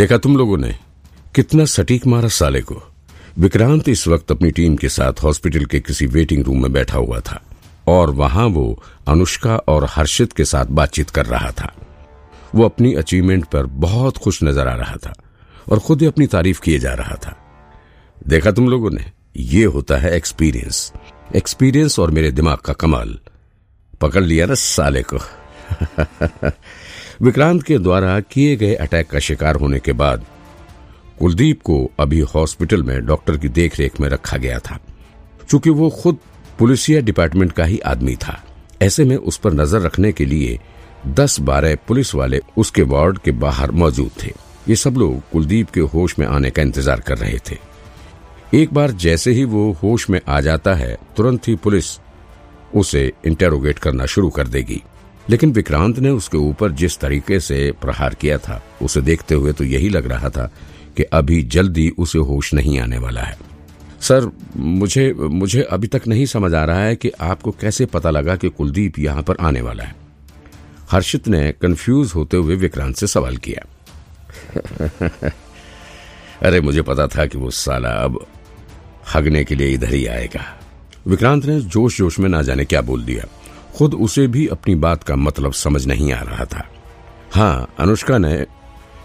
देखा तुम लोगों ने? कितना सटीक मारा साले को। विक्रांत इस वक्त अपनी टीम के साथ हॉस्पिटल के किसी वेटिंग रूम में बैठा हुआ था और वहाँ वो अनुष्का और हर्षित के साथ बातचीत कर रहा था। वो अपनी अचीवमेंट पर बहुत खुश नज़र आ रहा था और खुद ही अपनी तारीफ़ किए जा रहा था। देखा तुम लोगों ने? ये होता है एक्सपीरियंस एक्सपीरियंस और मेरे दिमाग का कमाल। पकड़ लिया ना साले को। विक्रांत के द्वारा किए गए अटैक का शिकार होने के बाद कुलदीप को अभी हॉस्पिटल में डॉक्टर की देखरेख में रखा गया था, चूँकि वो खुद पुलिसिया डिपार्टमेंट का ही आदमी था। ऐसे में उस पर नज़र रखने के लिए दस बारह पुलिस वाले उसके वार्ड के बाहर मौजूद थे। ये सब लोग कुलदीप के होश में आने का इंतज़ार कर रहे थे। एक बार जैसे ही वो होश में आ जाता है, तुरंत ही पुलिस उसे इंटेरोगेट करना शुरू कर देगी। लेकिन विक्रांत ने उसके ऊपर जिस तरीके से प्रहार किया था, उसे देखते हुए तो यही लग रहा था कि अभी जल्दी उसे होश नहीं आने वाला है। सर, मुझे मुझे अभी तक नहीं समझ आ रहा है कि आपको कैसे पता लगा कि कुलदीप यहाँ पर आने वाला है। हर्षित ने कंफ्यूज होते हुए विक्रांत से सवाल किया। अरे, मुझे पता था कि वो साला अब हगने के लिए इधर ही आएगा। विक्रांत ने जोश जोश में ना जाने क्या बोल दिया। खुद उसे भी अपनी बात का मतलब समझ नहीं आ रहा था। हाँ अनुष्का ने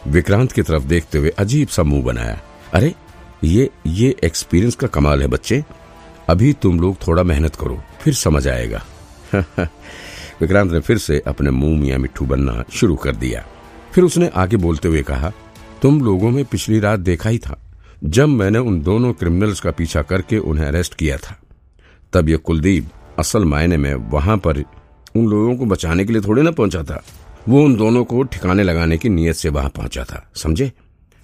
विक्रांत की तरफ़ देखते हुए अजीब सा मुँह बनाया। अरे, ये ये एक्सपीरियंस का कमाल है बच्चे। अभी तुम लोग थोड़ा मेहनत करो, फिर समझ आएगा। विक्रांत ने फिर से अपने मुँह मिया मिट्टू बनना शुरू कर दिया। फिर उसने आगे बोलते हुए कहा, तुम लोगों में पिछली रात देखा ही था, जब मैंने उन दोनों क्रिमिनल्स का पीछा करके उन्हें अरेस्ट किया था। तब ये कुलदीप असल मायने में वहाँ पर उन लोगों को बचाने के लिए थोड़े ना पहुँचा था। वो उन दोनों को ठिकाने लगाने की नीयत से वहाँ पहुँचा था। समझे?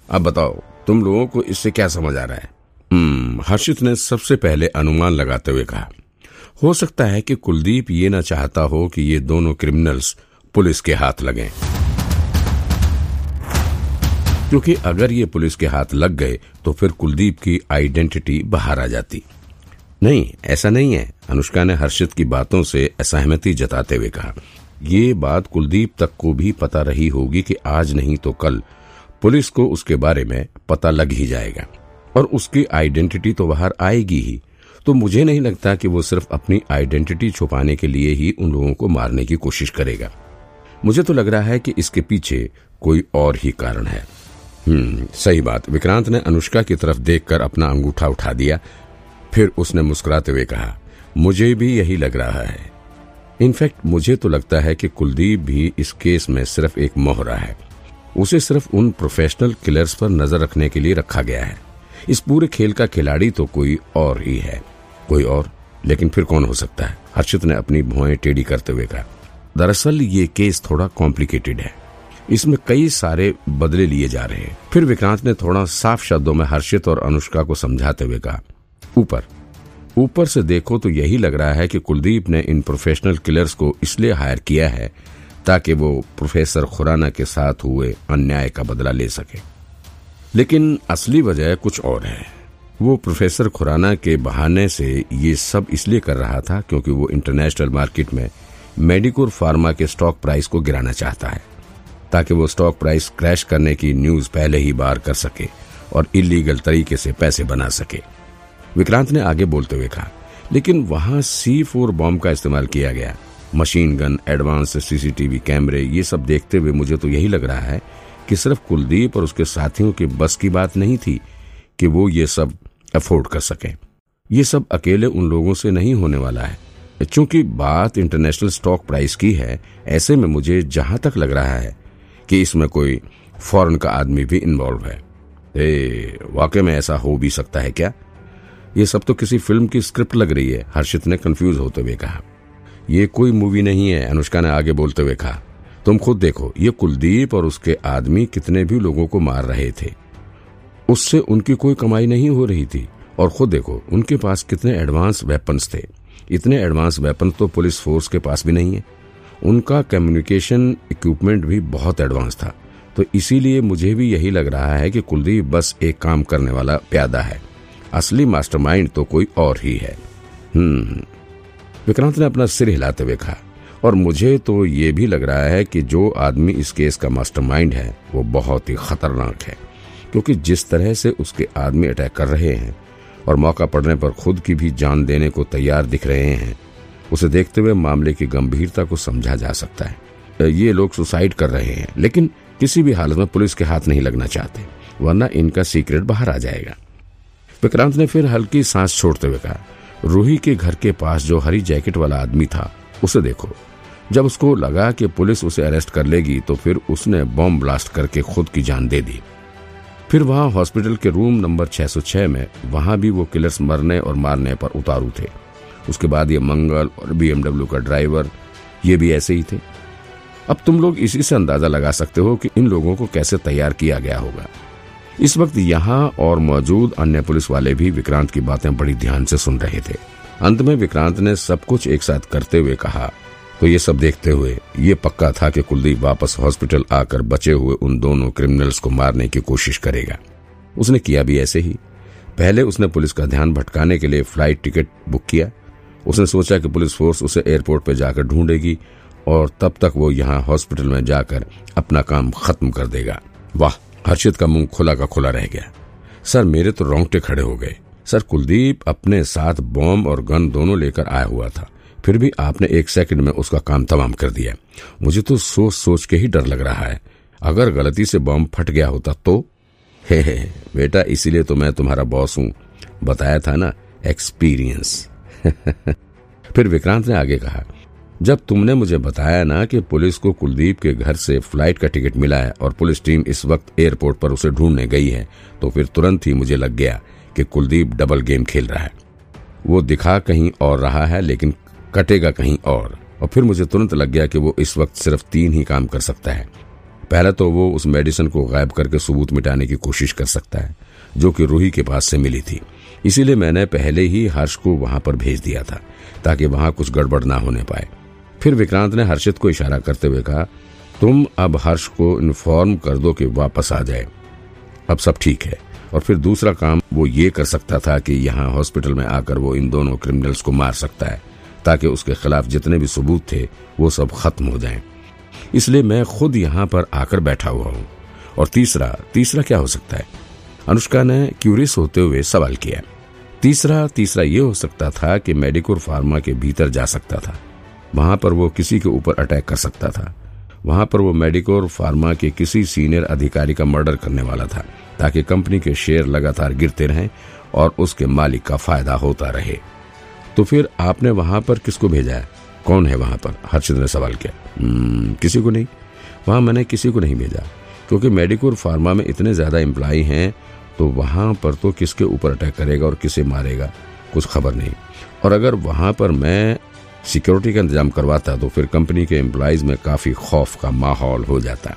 अब बताओ, तुम लोगों को इससे क्या समझ आ रहा है? हम्म हर्षित ने सबसे पहले अनुमान लगाते हुए कहा, हो सकता है कि कुलदीप ये ना चाहता हो कि ये दोनों क्रिमिनल्स पुलिस के हाथ लगें। क्योंकि अगर ये पुलिस के हाथ लग गए तो फिर कुलदीप की आइडेंटिटी बाहर आ जाती। नहीं, ऐसा नहीं है। अनुष्का ने हर्षित की बातों से असहमति जताते हुए कहा, ये बात कुलदीप तक को भी पता रही होगी कि आज नहीं तो कल। पुलिस को उसके बारे में पता लग ही जाएगा। और उसकी आइडेंटिटी तो बाहर आएगी ही। तो मुझे नहीं लगता कि वो सिर्फ़ अपनी आइडेंटिटी छुपाने के लिए ही उन लोगों को मारने की कोशिश करेगा। मुझे तो लग रहा है कि इसके पीछे कोई और ही कारण है। हम्म सही बात। विक्रांत ने अनुष्का की तरफ़ देखकर अपना अंगूठा उठा दिया। फिर उसने मुस्कुराते हुए कहा, मुझे भी यही लग रहा है। इनफैक्ट मुझे तो लगता है कि कुलदीप भी इस केस में सिर्फ़ एक मोहरा है। उसे सिर्फ़ उन प्रोफेशनल किलर्स पर नज़र रखने के लिए रखा गया है। इस पूरे खेल का खिलाड़ी तो कोई और ही है। कोई और? लेकिन फिर कौन हो सकता है? हर्षित ने अपनी भुआएँ टेढ़ी करते हुए कहा, दरअसल ये केस थोड़ा कॉम्प्लिकेटेड है। इसमें कई सारे बदले लिए जा रहे हैं। फिर विक्रांत ने थोड़ा साफ़ शब्दों में हर्षित और अनुष्का को समझाते हुए कहा ऊपर। ऊपर से देखो तो यही लग रहा है कि कुलदीप ने इन प्रोफेशनल किलर्स को इसलिए हायर किया है ताकि वो प्रोफेसर खुराना के साथ हुए अन्याय का बदला ले सके। लेकिन असली वजह कुछ और है। वो प्रोफेसर खुराना के बहाने से ये सब इसलिए कर रहा था क्योंकि वो इंटरनेशनल मार्केट में मेडिकोर फार्मा के स्टॉक प्राइस को गिराना चाहता है, ताकि वो स्टॉक प्राइस क्रैश करने की न्यूज़ पहले ही बार कर सके और इलीगल तरीके से पैसे बना सके। विक्रांत ने आगे बोलते हुए कहा, लेकिन वहाँ सी फोर बॉम्ब का इस्तेमाल किया गया। मशीन गन, एडवांस सीसीटीवी कैमरे, ये सब देखते हुए मुझे तो यही लग रहा है कि सिर्फ़ कुलदीप और उसके साथियों के बस की बात नहीं थी कि वो ये सब अफोर्ड कर सके। ये सब अकेले उन लोगों से नहीं होने वाला है। चूँकि बात इंटरनेशनल स्टॉक प्राइस की है, ऐसे में मुझे जहाँ तक लग रहा है कि इसमें कोई फॉरेन का आदमी भी इन्वॉल्व है। वाकई में ऐसा हो भी सकता है क्या? ये सब तो किसी फ़िल्म की स्क्रिप्ट लग रही है। हर्षित ने कंफ्यूज होते हुए कहा, ये कोई मूवी नहीं है, अनुष्का ने आगे बोलते हुए कहा, तुम खुद देखो, ये कुलदीप और उसके आदमी कितने भी लोगों को मार रहे थे। उससे उनकी कोई कमाई नहीं हो रही थी। और खुद देखो, उनके पास कितने एडवांस वेपन्स थे। इतने एडवांस वेपन तो पुलिस फोर्स के पास भी नहीं है। उनका कम्युनिकेशन इक्विपमेंट भी बहुत एडवांस था। तो इसीलिए मुझे भी यही लग रहा है कि कुलदीप बस एक काम करने वाला प्यादा है। असली मास्टरमाइंड तो कोई और ही है। हम्म। विक्रांत ने अपना सिर हिलाते हुए कहा, और मुझे तो ये भी लग रहा है कि जो आदमी इस केस का मास्टरमाइंड है, वो बहुत ही खतरनाक है, क्योंकि जिस तरह से उसके आदमी अटैक कर रहे हैं, और मौका पड़ने पर खुद की भी जान देने को तैयार दिख रहे हैं, उसे देखते हुए मामले की गंभीरता को समझा जा सकता है। ये लोग सुसाइड कर रहे हैं, लेकिन किसी भी हालत में पुलिस के हाथ नहीं लगना चाहते, वरना इनका सीक्रेट बाहर आ जाएगा। विक्रांत ने फिर हल्की सांस छोड़ते हुए कहा, रूही के घर के पास जो हरी जैकेट वाला आदमी था, उसे देखो। जब उसको लगा कि पुलिस उसे अरेस्ट कर लेगी तो फिर उसने बॉम्ब ब्लास्ट करके खुद की जान दे दी। फिर वहाँ हॉस्पिटल के रूम नंबर 606 में, वहाँ भी वो किलर्स मरने और मारने पर उतारू थे। उसके बाद ये मंगल और बीएमडब्ल्यू का ड्राइवर, ये भी ऐसे ही थे। अब तुम लोग इसी से अंदाज़ा लगा सकते हो कि इन लोगों को कैसे तैयार किया गया होगा। इस वक्त यहाँ और मौजूद अन्य पुलिस वाले भी विक्रांत की बातें बड़ी ध्यान से सुन रहे थे। अंत में विक्रांत ने सब कुछ एक साथ करते हुए कहा तो ये सब देखते हुए, ये पक्का था कि कुलदीप वापस हॉस्पिटल आकर बचे हुए उन दोनों क्रिमिनल्स को मारने की कोशिश करेगा। उसने किया भी ऐसे ही। पहले उसने पुलिस का ध्यान भटकाने के लिए फ़्लाइट टिकट बुक किया। उसने सोचा कि पुलिस फोर्स उसे एयरपोर्ट पर जाकर ढूंढेगी और तब तक वो यहाँ हॉस्पिटल में जाकर अपना काम खत्म कर देगा। वाह! हर्षित का मुँह खुला का खुला रह गया। सर, मेरे तो रोंगटे खड़े हो गए। सर, कुलदीप अपने साथ बॉम्ब और गन दोनों लेकर आया हुआ था। फिर भी आपने एक सेकंड में उसका काम तमाम कर दिया। मुझे तो सोच सोच के ही डर लग रहा है। अगर गलती से बॉम्ब फट गया होता तो? हे हे, बेटा, इसीलिए तो मैं तुम्हारा बॉस हूँ। बताया था ना, एक्सपीरियंस। फिर विक्रांत ने आगे कहा जब तुमने मुझे बताया ना कि पुलिस को कुलदीप के घर से फ़्लाइट का टिकट मिला है और पुलिस टीम इस वक्त एयरपोर्ट पर उसे ढूँढने गई है तो फिर तुरंत ही मुझे लग गया कि कुलदीप डबल गेम खेल रहा है। वो दिखा कहीं और रहा है, लेकिन कटेगा कहीं और और फिर मुझे तुरंत लग गया कि वो इस वक्त सिर्फ़ तीन ही काम कर सकता है। पहला तो वो उस मेडिसिन को गायब करके सबूत मिटाने की कोशिश कर सकता है, जो कि रूही के पास से मिली थी। इसीलिए मैंने पहले ही हर्ष को वहाँ पर भेज दिया था, ताकि वहाँ कुछ गड़बड़ ना होने पाए। फिर विक्रांत ने हर्षित को इशारा करते हुए कहा, तुम अब हर्ष को इन्फॉर्म कर दो कि वापस आ जाए। अब सब ठीक है। और फिर दूसरा काम, वो ये कर सकता था कि यहाँ हॉस्पिटल में आकर वो इन दोनों क्रिमिनल्स को मार सकता है, ताकि उसके खिलाफ जितने भी सबूत थे, वो सब खत्म हो जाएँ। इसलिए मैं खुद यहाँ पर आकर बैठा हुआ हूँ। और तीसरा तीसरा क्या हो सकता है? अनुष्का ने क्यूरियस होते हुए सवाल किया। तीसरा तीसरा ये हो सकता था कि मेडिकोर फार्मा के भीतर जा सकता था। वहाँ पर वो किसी के ऊपर अटैक कर सकता था। वहाँ पर वो मेडिकोर फार्मा के किसी सीनियर अधिकारी का मर्डर करने वाला था ताकि कंपनी के शेयर लगातार गिरते रहें और उसके मालिक का फ़ायदा होता रहे। तो फिर आपने वहाँ पर किसको भेजा है? कौन है वहाँ पर? हर्षित ने सवाल किया। हम्म, किसी को नहीं। वहाँ मैंने किसी को नहीं भेजा क्योंकि मेडिकोर फार्मा में इतने ज़्यादा एम्प्लॉय हैं तो वहाँ पर तो किसके ऊपर अटैक करेगा और किसे मारेगा? कुछ खबर नहीं। और अगर वहाँ पर मैं सिक्योरिटी का इंतज़ाम करवाता तो फिर कंपनी के एम्प्लॉयज़ में काफ़ी खौफ का माहौल हो जाता।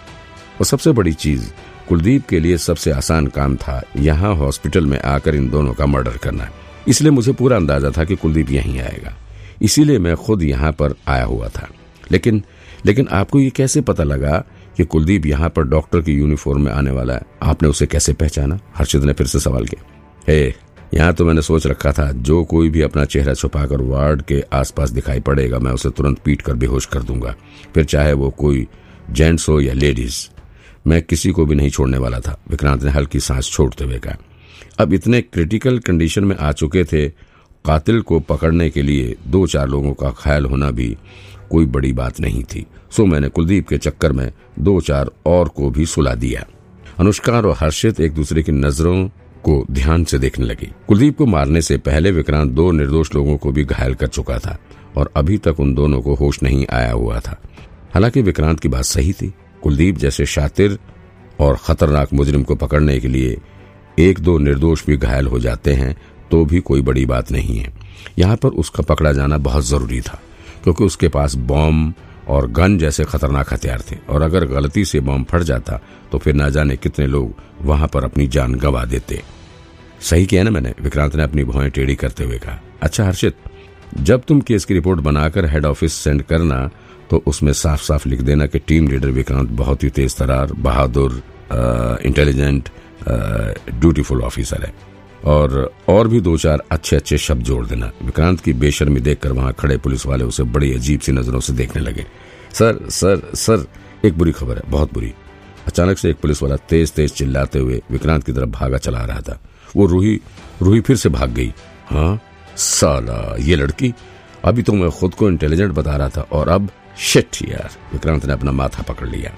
और सबसे बड़ी चीज़, कुलदीप के लिए सबसे आसान काम था यहाँ हॉस्पिटल में आकर इन दोनों का मर्डर करना। इसलिए मुझे पूरा अंदाज़ा था कि कुलदीप यहीं आएगा। इसीलिए मैं खुद यहाँ पर आया हुआ था। लेकिन लेकिन आपको ये कैसे पता लगा कि कुलदीप यहाँ पर डॉक्टर की यूनिफॉर्म में आने वाला है? आपने उसे कैसे पहचाना? हर्षित ने फिर से सवाल किया। हे यहाँ तो मैंने सोच रखा था, जो कोई भी अपना चेहरा छुपाकर वार्ड के आसपास दिखाई पड़ेगा, मैं उसे तुरंत पीट कर बेहोश कर दूँगा। फिर चाहे वो कोई जेंट्स हो या लेडीज़, मैं किसी को भी नहीं छोड़ने वाला था। विक्रांत ने हल्की सांस छोड़ते हुए कहा, अब इतने क्रिटिकल कंडीशन में आ चुके थे, कातिल को पकड़ने के लिए दो चार लोगों का ख्याल होना भी कोई बड़ी बात नहीं थी। सो मैंने कुलदीप के चक्कर में दो चार और को भी सुला दिया। अनुष्का और हर्षित एक दूसरे की नज़रों को ध्यान से देखने लगी। कुलदीप को मारने से पहले विक्रांत दो निर्दोष लोगों को भी घायल कर चुका था और अभी तक उन दोनों को होश नहीं आया हुआ था। हालाँकि विक्रांत की बात सही थी। कुलदीप जैसे शातिर और खतरनाक मुजरिम को पकड़ने के लिए एक दो निर्दोष भी घायल हो जाते हैं तो भी कोई बड़ी बात नहीं है। यहाँ पर उसका पकड़ा जाना बहुत ज़रूरी था, क्योंकि उसके पास बॉम्ब और गन जैसे खतरनाक हथियार थे। और अगर गलती से बॉम्ब फट जाता तो फिर ना जाने कितने लोग वहाँ पर अपनी जान गंवा देते। सही किया ना मैंने? विक्रांत ने अपनी भौएँ टेढ़ी करते हुए कहा। अच्छा हर्षित, जब तुम केस की रिपोर्ट बनाकर हेड ऑफ़िस सेंड करना तो उसमें साफ़ साफ़ लिख देना कि टीम लीडर विक्रांत बहुत ही तेज तरार, बहादुर इंटेलिजेंट ड्यूटीफुल ऑफिसर है। और और भी दो चार अच्छे अच्छे शब्द जोड़ देना। विक्रांत की बेशर्मी देखकर वहाँ खड़े पुलिस वाले उसे बड़ी अजीब सी नज़रों से देखने लगे। सर सर सर, एक बुरी खबर है, बहुत बुरी। अचानक से एक पुलिस वाला तेज तेज चिल्लाते हुए विक्रांत की तरफ़ भागा चला रहा था। वो रूही रूही फिर से भाग गई। हाँ? साला, ये लड़की? अभी तो मैं खुद को इंटेलिजेंट बता रहा था और अब शिट यार, विक्रांत ने अपना माथा पकड़ लिया।